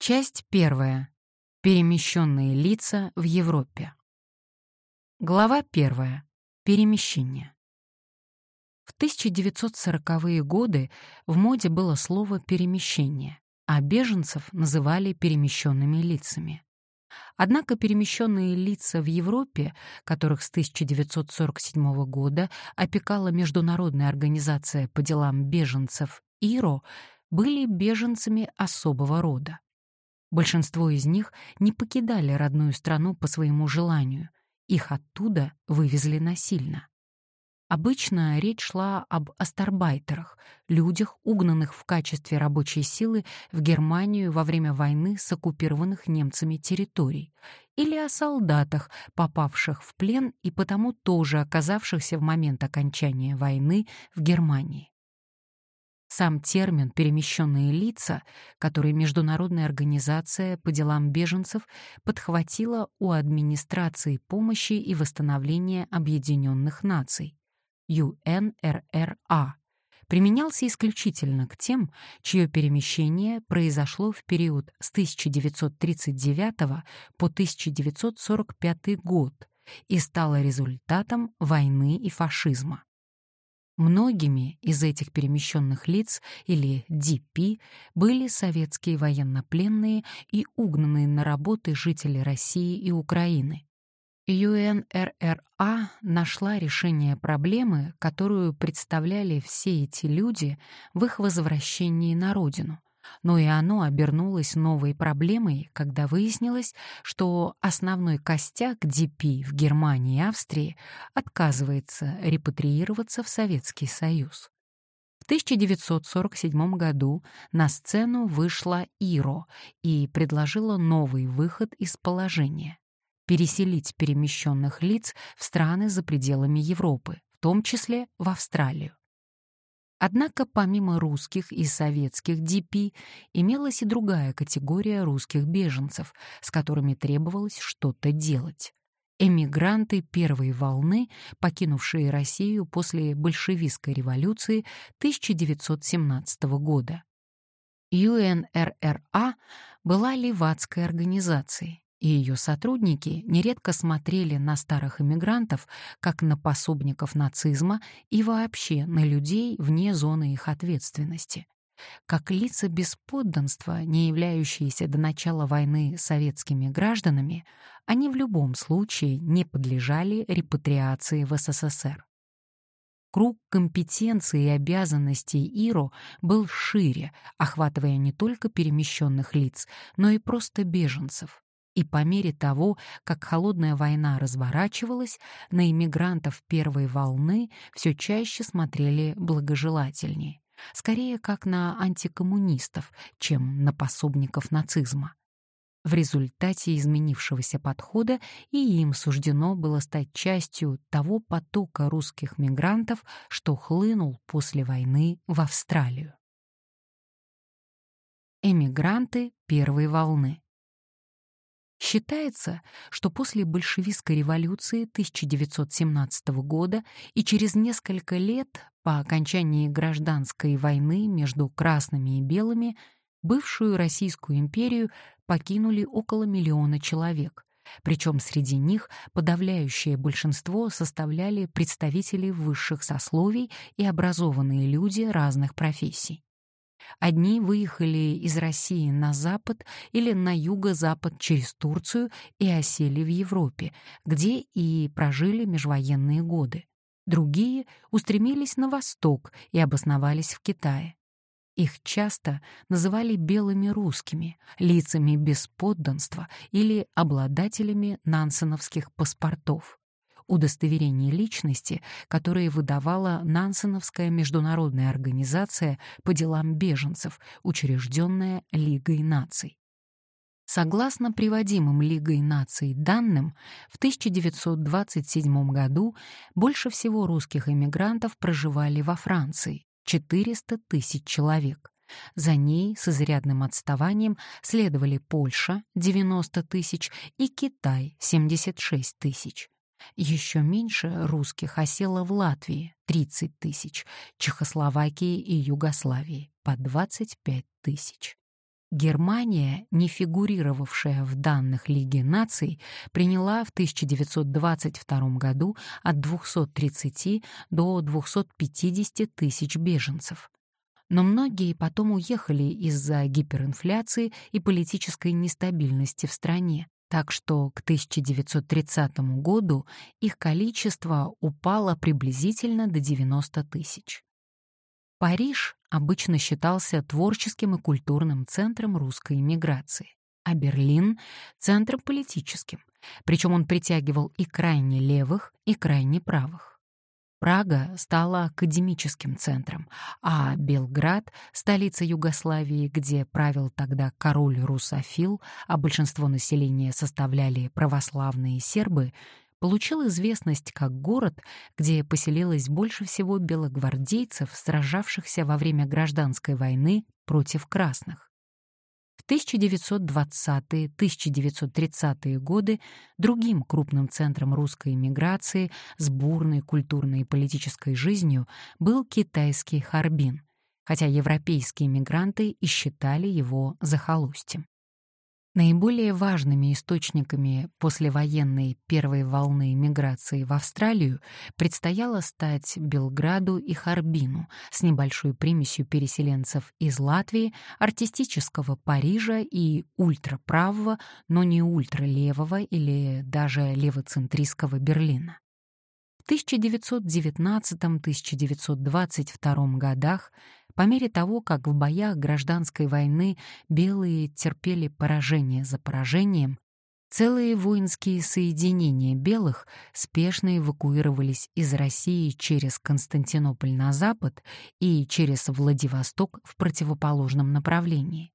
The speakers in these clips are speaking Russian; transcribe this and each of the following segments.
Часть первая. Перемещенные лица в Европе. Глава первая. Перемещение. В 1940-е годы в моде было слово «перемещение», а беженцев называли перемещенными лицами. Однако перемещенные лица в Европе, которых с 1947 года опекала Международная организация по делам беженцев ИРО, были беженцами особого рода. Большинство из них не покидали родную страну по своему желанию, их оттуда вывезли насильно. Обычно речь шла об астарбайтерах, людях, угнанных в качестве рабочей силы в Германию во время войны с оккупированных немцами территорий, или о солдатах, попавших в плен и потому тоже оказавшихся в момент окончания войны в Германии. Сам термин «перемещенные лица», который Международная организация по делам беженцев подхватила у Администрации помощи и восстановления Объединенных Наций, UNRRA, применялся исключительно к тем, чье перемещение произошло в период с 1939 по 1945 год и стало результатом войны и фашизма. Многими из этих перемещенных лиц, или ДП, были советские военнопленные и угнанные на работы жители России и Украины. ЮНРРА нашла решение проблемы, которую представляли все эти люди в их возвращении на родину, но и оно обернулось новой проблемой, когда выяснилось, что основной костяк ДП в Германии и Австрии отказывается репатриироваться в Советский Союз. В 1947 году на сцену вышла ИРО и предложила новый выход из положения — переселить перемещенных лиц в страны за пределами Европы, в том числе в Австралию. Однако помимо русских и советских ДП имелась и другая категория русских беженцев, с которыми требовалось что-то делать. Эмигранты первой волны, покинувшие Россию после большевистской революции 1917 года. ЮНРРА была левацкой организацией, и ее сотрудники нередко смотрели на старых иммигрантов как на пособников нацизма и вообще на людей вне зоны их ответственности. Как лица без подданства, не являющиеся до начала войны советскими гражданами, они в любом случае не подлежали репатриации в СССР. Круг компетенций и обязанностей ИРО был шире, охватывая не только перемещенных лиц, но и просто беженцев. И по мере того, как холодная война разворачивалась, на иммигрантов первой волны все чаще смотрели благожелательнее, скорее как на антикоммунистов, чем на пособников нацизма. В результате изменившегося подхода и им суждено было стать частью того потока русских мигрантов, что хлынул после войны в Австралию. Эмигранты первой волны Считается, что после большевистской революции 1917 года и через несколько лет по окончании гражданской войны между красными и белыми бывшую Российскую империю покинули около миллиона человек, причем среди них подавляющее большинство составляли представители высших сословий и образованные люди разных профессий. Одни выехали из России на запад или на юго-запад через Турцию и осели в Европе, где и прожили межвоенные годы. Другие устремились на восток и обосновались в Китае. Их часто называли белыми русскими, лицами без подданства или обладателями нансеновских паспортов удостоверение личности, которые выдавала Нансеновская международная организация по делам беженцев, учрежденная Лигой наций. Согласно приводимым Лигой наций данным, в 1927 году больше всего русских эмигрантов проживали во Франции — 400 тысяч человек. За ней с изрядным отставанием следовали Польша — 90 тысяч и Китай — 76 тысяч. Еще меньше русских осело в Латвии — 30 тысяч, Чехословакии и Югославии — по 25 тысяч. Германия, не фигурировавшая в данных Лиги наций, приняла в 1922 году от 230 до 250 тысяч беженцев. Но многие потом уехали из-за гиперинфляции и политической нестабильности в стране, так что к 1930 году их количество упало приблизительно до 90 тысяч. Париж обычно считался творческим и культурным центром русской эмиграции, а Берлин — центром политическим, причем он притягивал и крайне левых, и крайне правых. Прага стала академическим центром, а Белград — столица Югославии, где правил тогда король Русофил, а большинство населения составляли православные сербы — получил известность как город, где поселилось больше всего белогвардейцев, сражавшихся во время гражданской войны против красных. В 1920-1930-е годы другим крупным центром русской эмиграции с бурной культурной и политической жизнью был китайский Харбин, хотя европейские эмигранты и считали его захолустьем. Наиболее важными источниками послевоенной первой волны миграции в Австралию предстояло стать Белграду и Харбину с небольшой примесью переселенцев из Латвии, артистического Парижа и ультраправого, но не ультралевого или даже левоцентристского Берлина. В 1919-1922 годах по мере того, как в боях гражданской войны белые терпели поражение за поражением, целые воинские соединения белых спешно эвакуировались из России через Константинополь на запад и через Владивосток в противоположном направлении.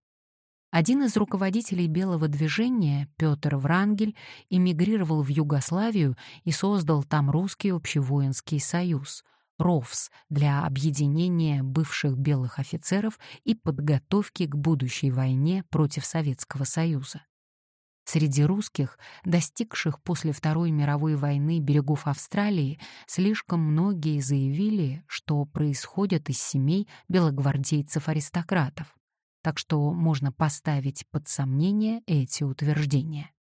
Один из руководителей белого движения, Петр Врангель, эмигрировал в Югославию и создал там русский общевоинский союз, РОВС для объединения бывших белых офицеров и подготовки к будущей войне против Советского Союза. Среди русских, достигших после Второй мировой войны берегов Австралии, слишком многие заявили, что происходят из семей белогвардейцев-аристократов, так что можно поставить под сомнение эти утверждения.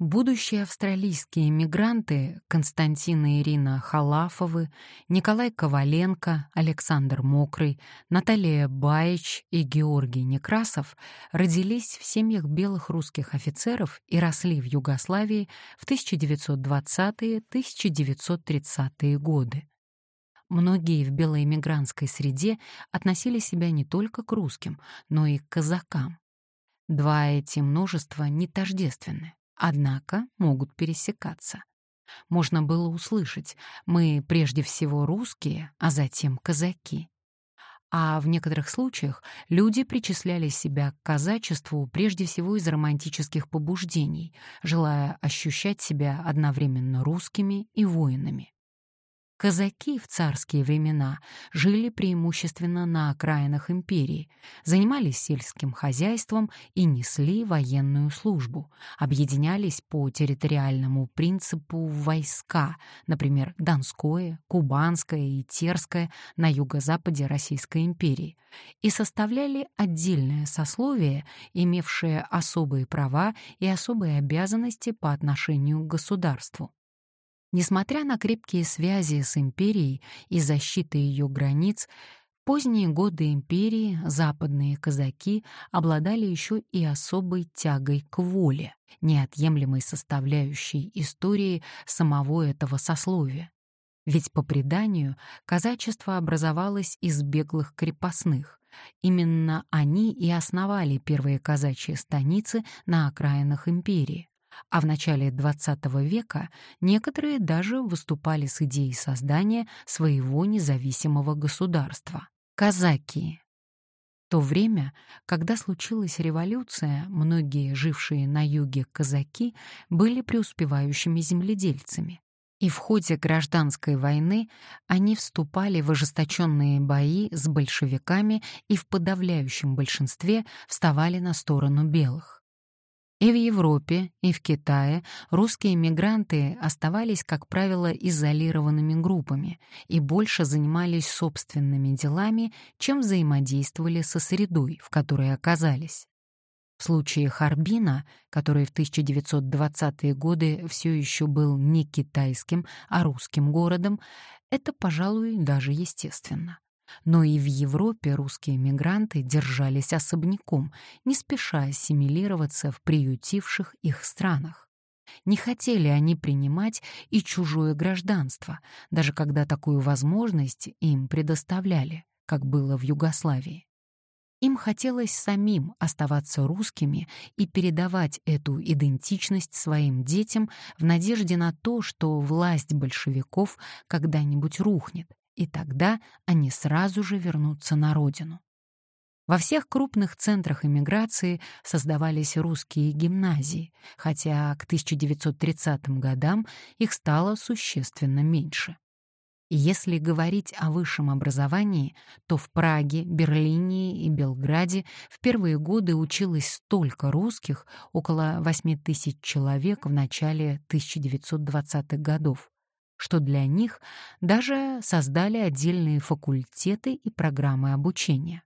Будущие австралийские мигранты Константин и Ирина Халафовы, Николай Коваленко, Александр Мокрый, Наталья Баич и Георгий Некрасов родились в семьях белых русских офицеров и росли в Югославии в 1920-1930-е годы. Многие в белоэмигрантской среде относили себя не только к русским, но и к казакам. Два эти множества не тождественны однако могут пересекаться. Можно было услышать «мы прежде всего русские, а затем казаки». А в некоторых случаях люди причисляли себя к казачеству прежде всего из романтических побуждений, желая ощущать себя одновременно русскими и воинами. Казаки в царские времена жили преимущественно на окраинах империи, занимались сельским хозяйством и несли военную службу, объединялись по территориальному принципу в войска, например, Донское, Кубанское и Терское на юго-западе Российской империи, и составляли отдельное сословие, имевшее особые права и особые обязанности по отношению к государству. Несмотря на крепкие связи с империей и защиты ее границ, в поздние годы империи западные казаки обладали еще и особой тягой к воле, неотъемлемой составляющей истории самого этого сословия. Ведь по преданию казачество образовалось из беглых крепостных. Именно они и основали первые казачьи станицы на окраинах империи а в начале XX века некоторые даже выступали с идеей создания своего независимого государства — казаки. В то время, когда случилась революция, многие жившие на юге казаки были преуспевающими земледельцами. И в ходе гражданской войны они вступали в ожесточенные бои с большевиками и в подавляющем большинстве вставали на сторону белых. И в Европе, и в Китае русские мигранты оставались, как правило, изолированными группами и больше занимались собственными делами, чем взаимодействовали со средой, в которой оказались. В случае Харбина, который в 1920-е годы все еще был не китайским, а русским городом, это, пожалуй, даже естественно. Но и в Европе русские мигранты держались особняком, не спеша ассимилироваться в приютивших их странах. Не хотели они принимать и чужое гражданство, даже когда такую возможность им предоставляли, как было в Югославии. Им хотелось самим оставаться русскими и передавать эту идентичность своим детям в надежде на то, что власть большевиков когда-нибудь рухнет, и тогда они сразу же вернутся на родину. Во всех крупных центрах эмиграции создавались русские гимназии, хотя к 1930 годам их стало существенно меньше. Если говорить о высшем образовании, то в Праге, Берлине и Белграде в первые годы училось столько русских, около 8 тысяч человек в начале 1920-х годов, что для них даже создали отдельные факультеты и программы обучения.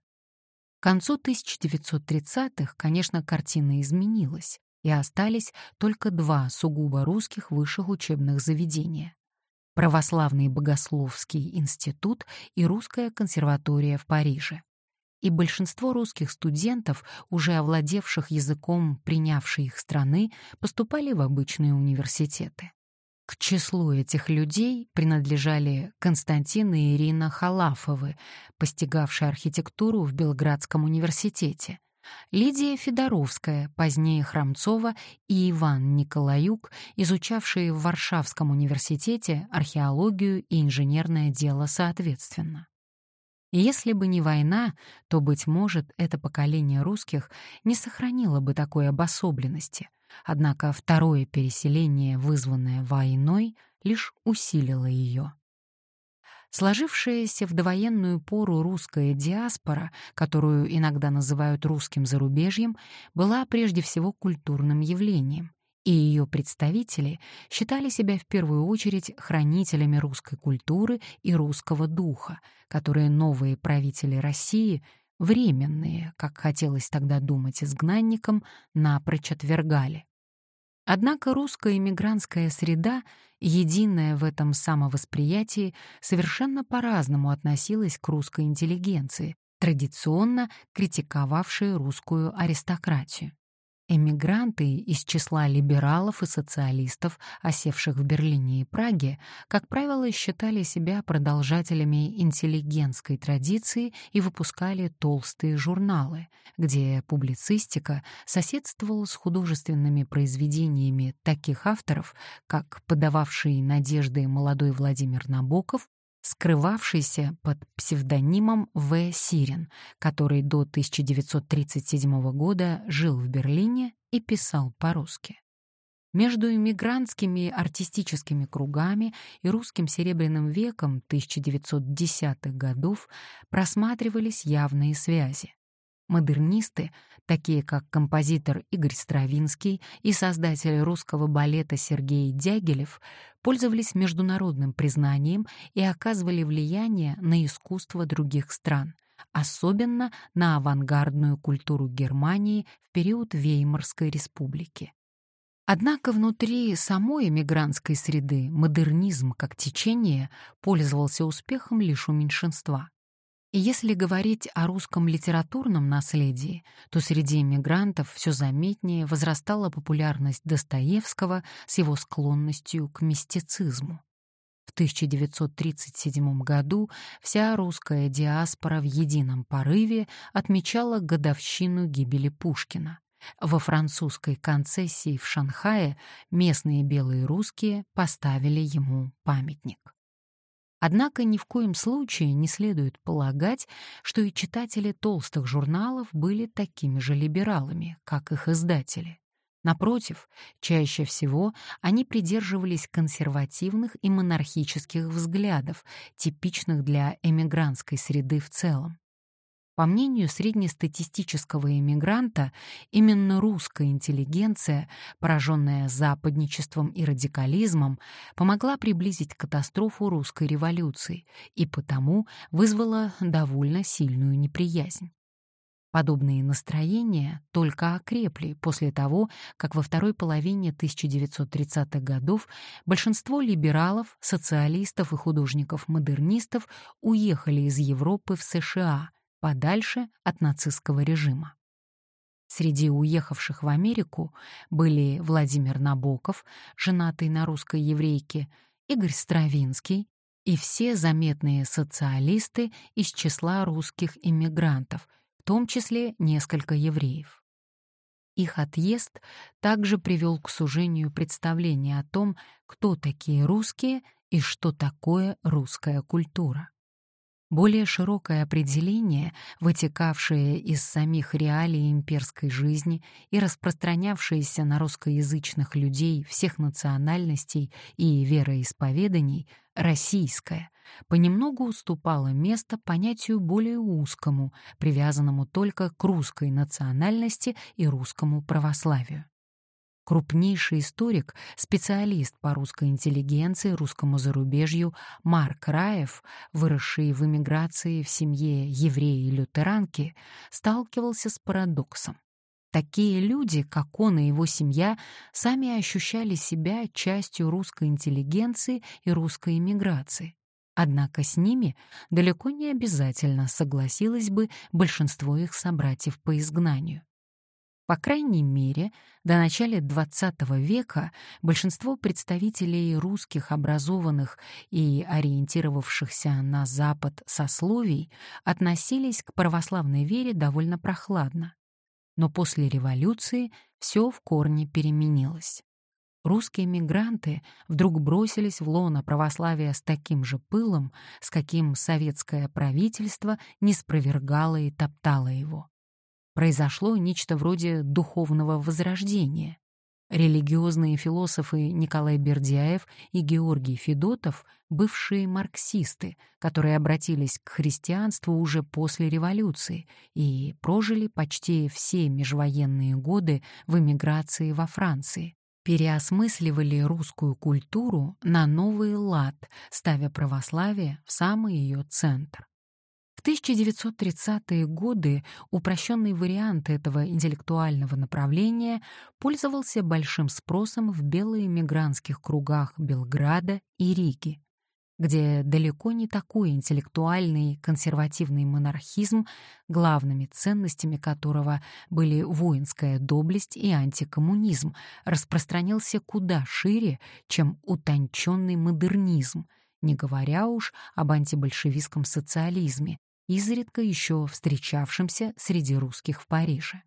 К концу 1930-х, конечно, картина изменилась, и остались только два сугубо русских высших учебных заведения Православный богословский институт и Русская консерватория в Париже. И большинство русских студентов, уже овладевших языком принявшей их страны, поступали в обычные университеты. К числу этих людей принадлежали Константин и Ирина Халафовы, постигавшие архитектуру в Белградском университете, Лидия Федоровская, позднее Храмцова, и Иван Николаюк, изучавшие в Варшавском университете археологию и инженерное дело соответственно. Если бы не война, то, быть может, это поколение русских не сохранило бы такой обособленности, однако второе переселение, вызванное войной, лишь усилило ее. Сложившаяся в довоенную пору русская диаспора, которую иногда называют русским зарубежьем, была прежде всего культурным явлением, и ее представители считали себя в первую очередь хранителями русской культуры и русского духа, которые новые правители России, временные, как хотелось тогда думать изгнанникам, напрочь отвергали. Однако русская иммигрантская среда, единая в этом самовосприятии, совершенно по-разному относилась к русской интеллигенции, традиционно критиковавшей русскую аристократию. Эмигранты из числа либералов и социалистов, осевших в Берлине и Праге, как правило, считали себя продолжателями интеллигентской традиции и выпускали толстые журналы, где публицистика соседствовала с художественными произведениями таких авторов, как подававший надежды молодой Владимир Набоков скрывавшийся под псевдонимом В. Сирин, который до 1937 года жил в Берлине и писал по-русски. Между иммигрантскими артистическими кругами и русским серебряным веком 1910-х годов просматривались явные связи. Модернисты, такие как композитор Игорь Стравинский и создатель русского балета Сергей Дягилев, пользовались международным признанием и оказывали влияние на искусство других стран, особенно на авангардную культуру Германии в период Веймарской республики. Однако внутри самой эмигрантской среды модернизм как течение пользовался успехом лишь у меньшинства. Если говорить о русском литературном наследии, то среди иммигрантов все заметнее возрастала популярность Достоевского с его склонностью к мистицизму. В 1937 году вся русская диаспора в едином порыве отмечала годовщину гибели Пушкина. Во французской концессии в Шанхае местные белые русские поставили ему памятник. Однако ни в коем случае не следует полагать, что и читатели толстых журналов были такими же либералами, как их издатели. Напротив, чаще всего они придерживались консервативных и монархических взглядов, типичных для эмигрантской среды в целом. По мнению среднестатистического иммигранта, именно русская интеллигенция, пораженная западничеством и радикализмом, помогла приблизить катастрофу русской революции и потому вызвала довольно сильную неприязнь. Подобные настроения только окрепли после того, как во второй половине 1930-х годов большинство либералов, социалистов и художников-модернистов уехали из Европы в США, подальше от нацистского режима. Среди уехавших в Америку были Владимир Набоков, женатый на русской еврейке, Игорь Стравинский и все заметные социалисты из числа русских иммигрантов — в том числе несколько евреев. Их отъезд также привел к сужению представления о том, кто такие русские и что такое русская культура. Более широкое определение, вытекавшее из самих реалий имперской жизни и распространявшееся на русскоязычных людей всех национальностей и вероисповеданий, российское, понемногу уступало место понятию более узкому, привязанному только к русской национальности и русскому православию. Крупнейший историк, специалист по русской интеллигенции, русскому зарубежью Марк Раев, выросший в эмиграции в семье еврея и лютеранки, сталкивался с парадоксом. Такие люди, как он и его семья, сами ощущали себя частью русской интеллигенции и русской эмиграции. Однако с ними далеко не обязательно согласилось бы большинство их собратьев по изгнанию. По крайней мере, до начала XX века большинство представителей русских образованных и ориентировавшихся на Запад сословий относились к православной вере довольно прохладно. Но после революции все в корне переменилось. Русские мигранты вдруг бросились в лоно православия с таким же пылом, с каким советское правительство не спровергало и топтало его произошло нечто вроде духовного возрождения. Религиозные философы Николай Бердяев и Георгий Федотов — бывшие марксисты, которые обратились к христианству уже после революции и прожили почти все межвоенные годы в эмиграции во Франции, переосмысливали русскую культуру на новый лад, ставя православие в самый ее центр. В 1930-е годы упрощенный вариант этого интеллектуального направления пользовался большим спросом в белоэмигрантских кругах Белграда и Риги, где далеко не такой интеллектуальный консервативный монархизм, главными ценностями которого были воинская доблесть и антикоммунизм, распространился куда шире, чем утонченный модернизм, не говоря уж об антибольшевистском социализме, изредка еще встречавшимся среди русских в Париже.